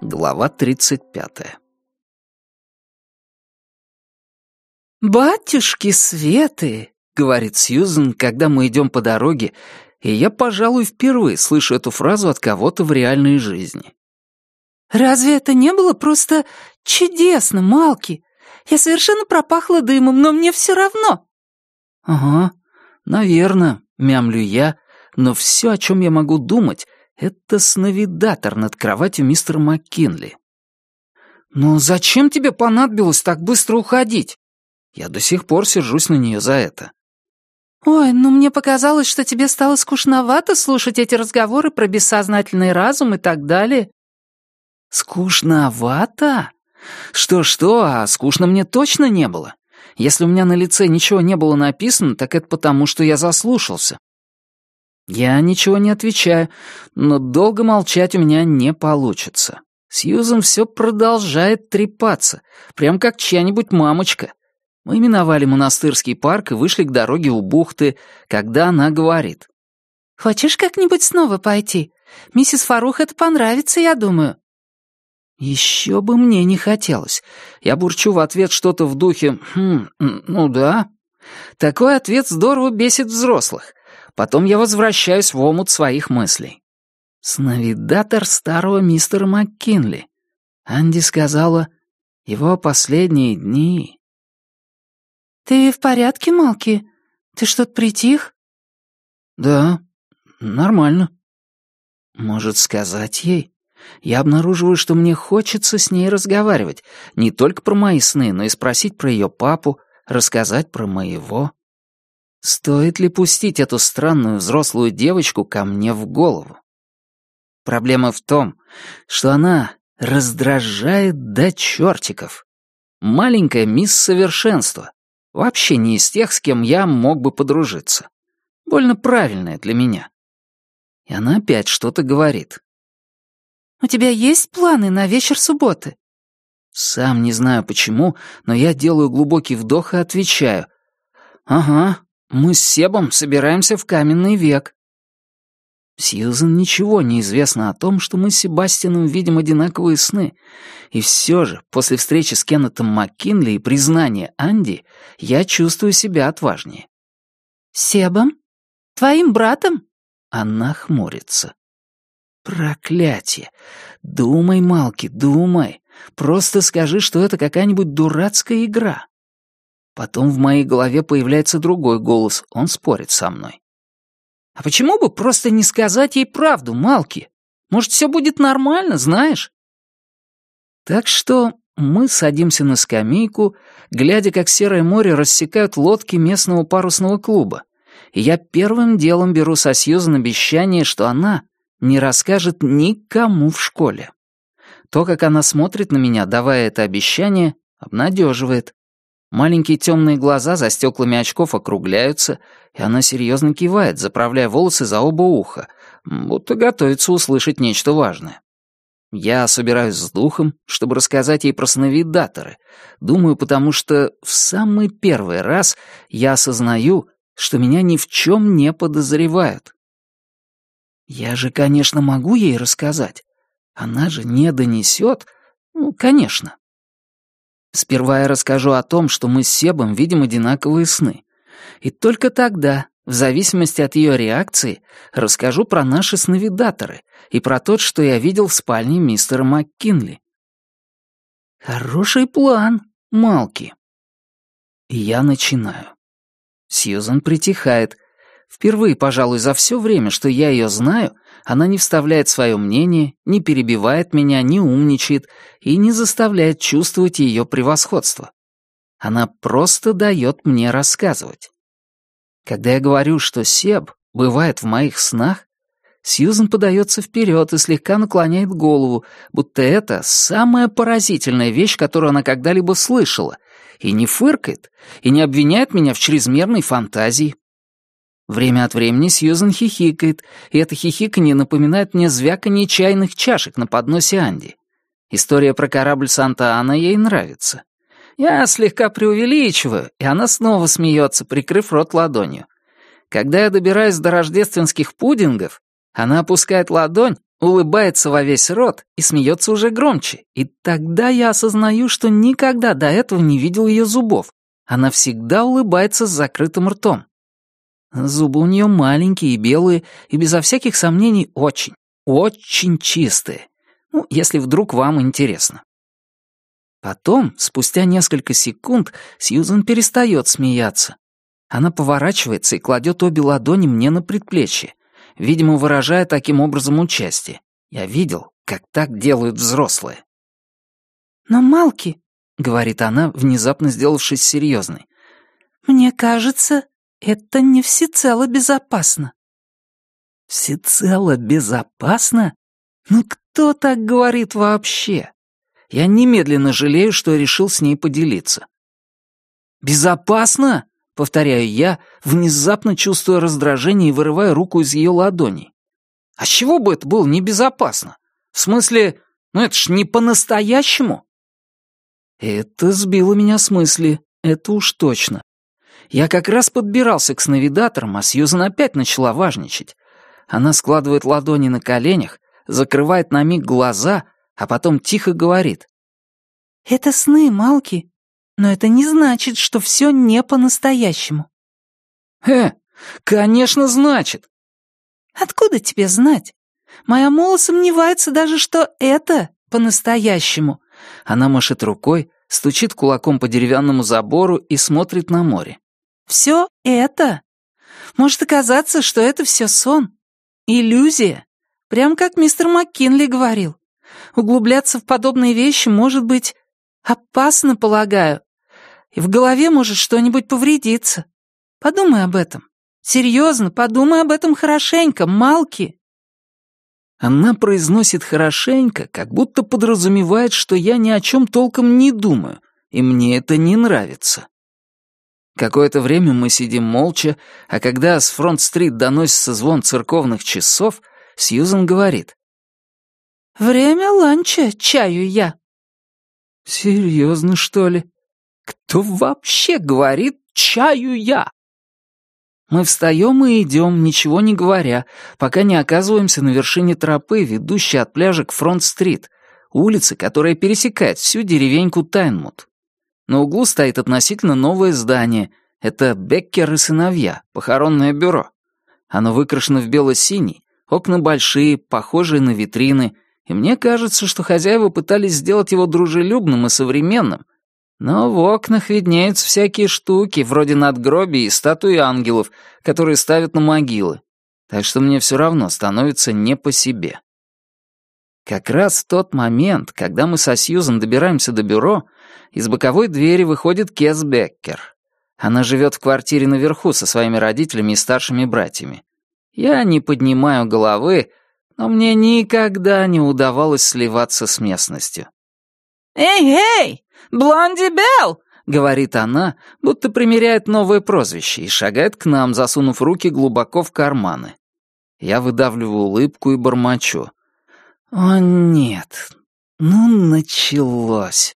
Глава 35 «Батюшки Светы!» — говорит Сьюзен, когда мы идем по дороге, и я, пожалуй, впервые слышу эту фразу от кого-то в реальной жизни. «Разве это не было просто чудесно, Малки? Я совершенно пропахла дымом, но мне все равно». «Ага, наверное», — мямлю я, но все, о чем я могу думать, это сновидатор над кроватью мистера МакКинли. «Но зачем тебе понадобилось так быстро уходить?» Я до сих пор сержусь на нее за это. «Ой, ну мне показалось, что тебе стало скучновато слушать эти разговоры про бессознательный разум и так далее». «Скучновато? Что-что, а скучно мне точно не было. Если у меня на лице ничего не было написано, так это потому, что я заслушался. Я ничего не отвечаю, но долго молчать у меня не получится. Сьюзен все продолжает трепаться, прям как чья-нибудь мамочка. Мы миновали монастырский парк и вышли к дороге у бухты, когда она говорит. «Хочешь как-нибудь снова пойти? Миссис Фарух это понравится, я думаю». Еще бы мне не хотелось. Я бурчу в ответ что-то в духе «Хм, ну да». Такой ответ здорово бесит взрослых. Потом я возвращаюсь в омут своих мыслей. Сновидатор старого мистера МакКинли. Анди сказала, его последние дни... «Ты в порядке, Малки? Ты что-то притих?» «Да, нормально». «Может, сказать ей?» Я обнаруживаю, что мне хочется с ней разговаривать, не только про мои сны, но и спросить про ее папу, рассказать про моего. Стоит ли пустить эту странную взрослую девочку ко мне в голову? Проблема в том, что она раздражает до чертиков. Маленькая мисс совершенства. Вообще не из тех, с кем я мог бы подружиться. Больно правильная для меня. И она опять что-то говорит. «У тебя есть планы на вечер субботы?» Сам не знаю почему, но я делаю глубокий вдох и отвечаю. «Ага, мы с Себом собираемся в каменный век». Сьюзен ничего не известно о том, что мы с Себастьяном видим одинаковые сны. И все же, после встречи с Кеннетом МакКинли и признания Анди, я чувствую себя отважнее. «Себом? Твоим братом?» Она хмурится. «Проклятие! Думай, Малки, думай. Просто скажи, что это какая-нибудь дурацкая игра. Потом в моей голове появляется другой голос, он спорит со мной. «А почему бы просто не сказать ей правду, Малки? Может, все будет нормально, знаешь?» Так что мы садимся на скамейку, глядя, как Серое море рассекают лодки местного парусного клуба, и я первым делом беру со Сьюзан обещание, что она не расскажет никому в школе. То, как она смотрит на меня, давая это обещание, обнадеживает. Маленькие темные глаза за стеклами очков округляются, и она серьезно кивает, заправляя волосы за оба уха, будто готовится услышать нечто важное. Я собираюсь с духом, чтобы рассказать ей про сновидаторы. Думаю, потому что в самый первый раз я осознаю, что меня ни в чем не подозревают. Я же, конечно, могу ей рассказать. Она же не донесет. Ну, конечно. Сперва я расскажу о том, что мы с Себом видим одинаковые сны. И только тогда, в зависимости от ее реакции, расскажу про наши сновидаторы и про тот, что я видел в спальне мистера МакКинли. Хороший план, Малки. И я начинаю. Сьюзан притихает. Впервые, пожалуй, за все время, что я ее знаю, она не вставляет свое мнение, не перебивает меня, не умничает и не заставляет чувствовать ее превосходство. Она просто дает мне рассказывать. Когда я говорю, что Себ бывает в моих снах, Сьюзен подается вперед и слегка наклоняет голову, будто это самая поразительная вещь, которую она когда-либо слышала, и не фыркает, и не обвиняет меня в чрезмерной фантазии. Время от времени Сьюзен хихикает, и это хихиканье напоминает мне звяканье чайных чашек на подносе Анди. История про корабль Санта-Ана ей нравится. Я слегка преувеличиваю, и она снова смеется, прикрыв рот ладонью. Когда я добираюсь до рождественских пудингов, она опускает ладонь, улыбается во весь рот и смеется уже громче, и тогда я осознаю, что никогда до этого не видел ее зубов. Она всегда улыбается с закрытым ртом. Зубы у нее маленькие и белые, и безо всяких сомнений очень, очень чистые. Ну, если вдруг вам интересно. Потом, спустя несколько секунд, Сьюзен перестает смеяться. Она поворачивается и кладет обе ладони мне на предплечье, видимо, выражая таким образом участие. Я видел, как так делают взрослые. «Но, Малки», — говорит она, внезапно сделавшись серьезной, «мне кажется, это не всецело безопасно». «Всецело безопасно? Ну кто так говорит вообще?» Я немедленно жалею, что решил с ней поделиться. «Безопасно?» — повторяю я, внезапно чувствуя раздражение и вырывая руку из ее ладоней. «А с чего бы это было небезопасно? В смысле, ну это ж не по-настоящему?» Это сбило меня с мысли, это уж точно. Я как раз подбирался к сновидаторам, а Сьюзан опять начала важничать. Она складывает ладони на коленях, закрывает на миг глаза, а потом тихо говорит. «Это сны, Малки, но это не значит, что все не по-настоящему». «Э, конечно, значит». «Откуда тебе знать? Моя Мола сомневается даже, что это по-настоящему». Она машет рукой, стучит кулаком по деревянному забору и смотрит на море. «Все это? Может оказаться, что это все сон. Иллюзия. Прям как мистер МакКинли говорил. Углубляться в подобные вещи может быть опасно, полагаю. И в голове может что-нибудь повредиться. Подумай об этом. Серьезно, подумай об этом хорошенько, Малки. Она произносит хорошенько, как будто подразумевает, что я ни о чем толком не думаю, и мне это не нравится. Какое-то время мы сидим молча, а когда с Фронт-стрит доносится звон церковных часов, Сьюзен говорит. «Время ланча, чаю я». «Серьезно, что ли? Кто вообще говорит «чаю я»?» Мы встаем и идем, ничего не говоря, пока не оказываемся на вершине тропы, ведущей от пляжа к Фронт-стрит, улицы, которая пересекает всю деревеньку Тайнмут. На углу стоит относительно новое здание. Это Беккер и сыновья, похоронное бюро. Оно выкрашено в бело-синий, окна большие, похожие на витрины, и мне кажется, что хозяева пытались сделать его дружелюбным и современным. Но в окнах виднеются всякие штуки, вроде надгробий и статуи ангелов, которые ставят на могилы. Так что мне все равно становится не по себе. Как раз в тот момент, когда мы со Сьюзом добираемся до бюро, из боковой двери выходит Кес Беккер. Она живет в квартире наверху со своими родителями и старшими братьями. Я не поднимаю головы, но мне никогда не удавалось сливаться с местностью. «Эй, эй, Блонди Белл!» — говорит она, будто примеряет новое прозвище, и шагает к нам, засунув руки глубоко в карманы. Я выдавливаю улыбку и бормочу. «О, нет, ну началось».